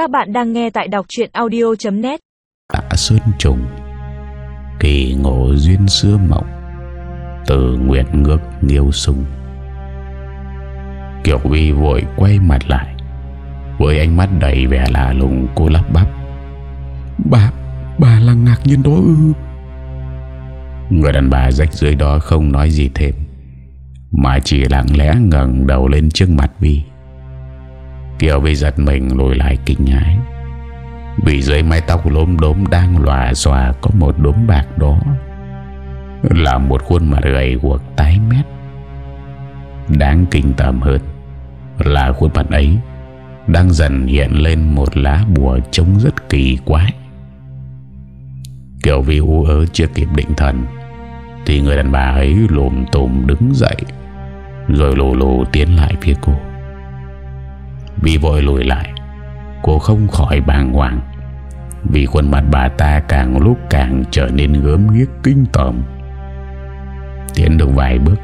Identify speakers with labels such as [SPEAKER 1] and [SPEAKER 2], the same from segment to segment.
[SPEAKER 1] Các bạn đang nghe tại đọc chuyện audio.net
[SPEAKER 2] Tạ Sơn Trùng Kỳ ngộ duyên xưa mộng Từ nguyện ngước nghiêu sung Kiều Vi vội quay mặt lại Với ánh mắt đầy vẻ lạ lùng cô lắp bắp.
[SPEAKER 3] Bà, bà là ngạc nhiên đó ư?
[SPEAKER 2] Người đàn bà rách dưới đó không nói gì thêm Mà chỉ lặng lẽ ngẩng đầu lên trước mặt Vi Kiều Vi giật mình lùi lại kinh hãi. Vì dưới mái tóc lốm đốm đang lòa xòa Có một đốm bạc đó, Là một khuôn mặt gầy guộc tái mét. Đáng kinh tởm hơn Là khuôn mặt ấy Đang dần hiện lên một lá bùa trông rất kỳ quái. Kiều Vi u ớ chưa kịp định thần, Thì người đàn bà ấy lùm tùm đứng dậy, Rồi lù lù tiến lại phía cô vì vội lùi lại. Cô không khỏi bàng hoàng. Vì khuôn mặt bà ta càng lúc càng trở nên gớm ghiếc kinh tởm. Tiến được vài bước,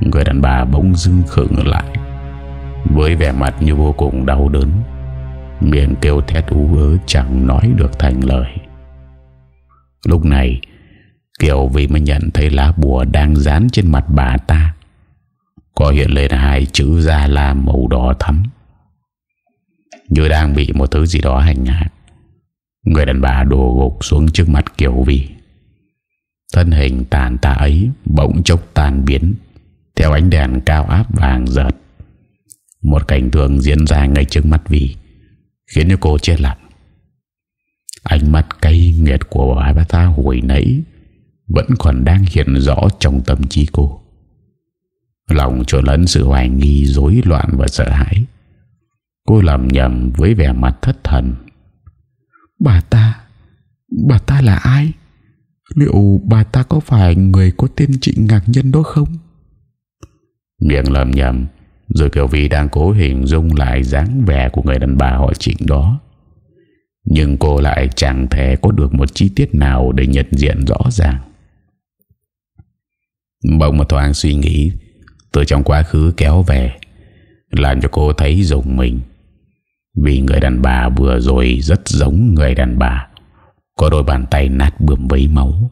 [SPEAKER 2] Người đàn bà bỗng dưng khựng lại. Với vẻ mặt như vô cùng đau đớn, Miệng kêu thét ú ớ chẳng nói được thành lời. Lúc này, Kiều vì mới nhận thấy lá bùa đang dán trên mặt bà ta. Có hiện lên hai chữ da La màu đỏ thắm. Như đang bị một thứ gì đó hành hạ. Người đàn bà đổ gục xuống trước mặt Kiều Vi. Thân hình tàn tạ ấy bỗng chốc tan biến, Theo ánh đèn cao áp vàng giật Một cảnh tượng diễn ra ngay trước mắt Vi, Khiến cho cô chết lặng. Ánh mắt cay nghiệt của bà ta hồi nãy Vẫn còn đang hiện rõ trong tâm trí cô. Lòng trộn lẫn sự hoài nghi, rối loạn và sợ hãi. Cô lầm nhầm với vẻ mặt thất thần
[SPEAKER 3] Bà ta Bà ta là ai Liệu bà ta có phải người có tên Trịnh Ngạc Nhân đó không
[SPEAKER 2] Miệng lầm nhầm Rồi Kiều Vi đang cố hình dung lại dáng vẻ của người đàn bà họ Trịnh đó nhưng cô lại chẳng thể có được một chi tiết nào để nhận diện rõ ràng. Bỗng một thoáng suy nghĩ từ trong quá khứ kéo về làm cho cô thấy dùng mình. Vì người đàn bà vừa rồi rất giống người đàn bà có đôi bàn tay nát bươm vấy máu.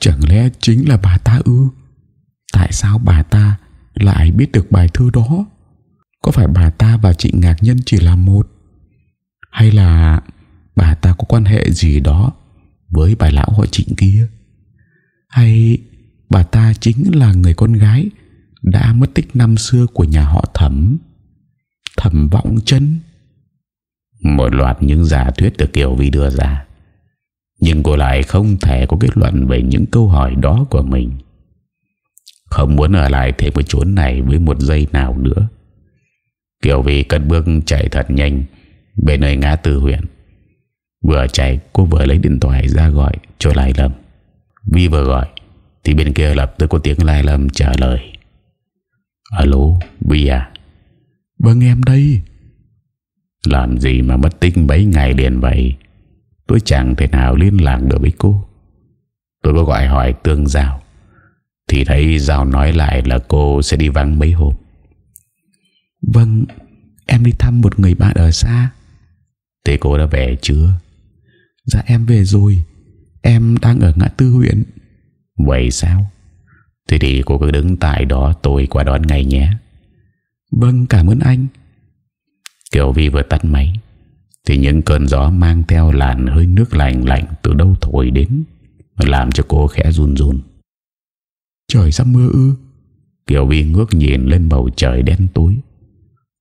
[SPEAKER 3] Chẳng lẽ chính là bà ta ư? Tại sao bà ta lại biết được bài thư đó? Có phải bà ta và chị Ngạc Nhân chỉ là một? Hay là bà ta có quan hệ gì đó với bà lão họ trịnh kia? Hay bà ta chính là người con gái đã mất tích năm xưa của nhà họ thẩm? Thẩm vọng chân?
[SPEAKER 2] Một loạt những giả thuyết được Kiều Vi đưa ra. Nhưng cô lại không thể có kết luận về những câu hỏi đó của mình. Không muốn ở lại thêm cái chốn này với một giây nào nữa. Kiều Vi cất bước chạy thật nhanh, về nơi ngã tư huyện Vừa chạy, cô vừa lấy điện thoại ra gọi cho Lai Lâm Vi vừa gọi, Thì bên kia lập tức có tiếng Lai Lâm trả lời Alo, Vi à
[SPEAKER 3] Vâng em đây
[SPEAKER 2] làm gì mà mất tích mấy ngày liền vậy? Tôi chẳng thể nào liên lạc được với cô. Tôi có gọi hỏi Tương Giao Thì thấy Giao nói lại là cô sẽ đi vắng mấy hôm.
[SPEAKER 3] Vâng Em đi thăm một người bạn ở xa.
[SPEAKER 2] Thế cô đã về chưa?
[SPEAKER 3] Dạ em về rồi. Em đang ở ngã tư huyện.
[SPEAKER 2] Vậy sao? Thế thì cô cứ đứng tại đó Tôi qua đón ngay nhé.
[SPEAKER 3] Vâng cảm ơn anh
[SPEAKER 2] Kiều Vi vừa tắt máy. Thì những cơn gió mang theo làn hơi nước lạnh lạnh Từ đâu thổi đến Làm cho cô khẽ run run.
[SPEAKER 3] Trời sắp mưa ư?
[SPEAKER 2] Kiều Vi ngước nhìn lên bầu trời đen tối.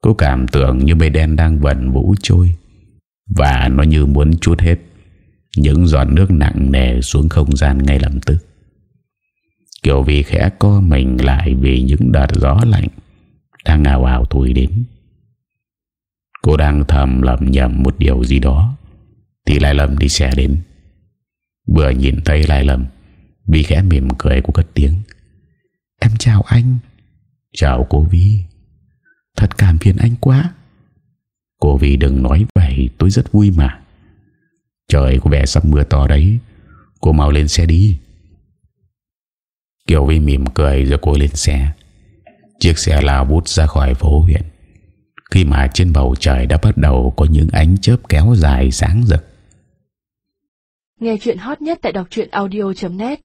[SPEAKER 2] Cô cảm tưởng như mây đen đang vần vũ trôi Và nó như muốn chút hết Những giọt nước nặng nề xuống không gian ngay lập tức. Kiều Vi khẽ co mình lại Vì những đợt gió lạnh Đang ào ào thổi đến Cô đang thầm lầm nhầm một điều gì đó. Thì Lai Lâm đi xe đến. Vừa nhìn thấy Lai Lâm Vi khẽ mỉm cười của cất tiếng.
[SPEAKER 3] Em chào anh.
[SPEAKER 2] Chào cô Vi
[SPEAKER 3] Thật cảm phiền anh quá.
[SPEAKER 2] Cô Vi đừng nói vậy Tôi rất vui mà. Trời có vẻ sắp mưa to đấy. Cô mau lên xe đi. Kiều Vi mỉm cười rồi cô lên xe. Chiếc xe lao bút ra khỏi phố huyện khi mà trên bầu trời đã bắt đầu có những ánh chớp kéo dài sáng rực.
[SPEAKER 1] Nghe chuyện hot nhất tại đọc audio.net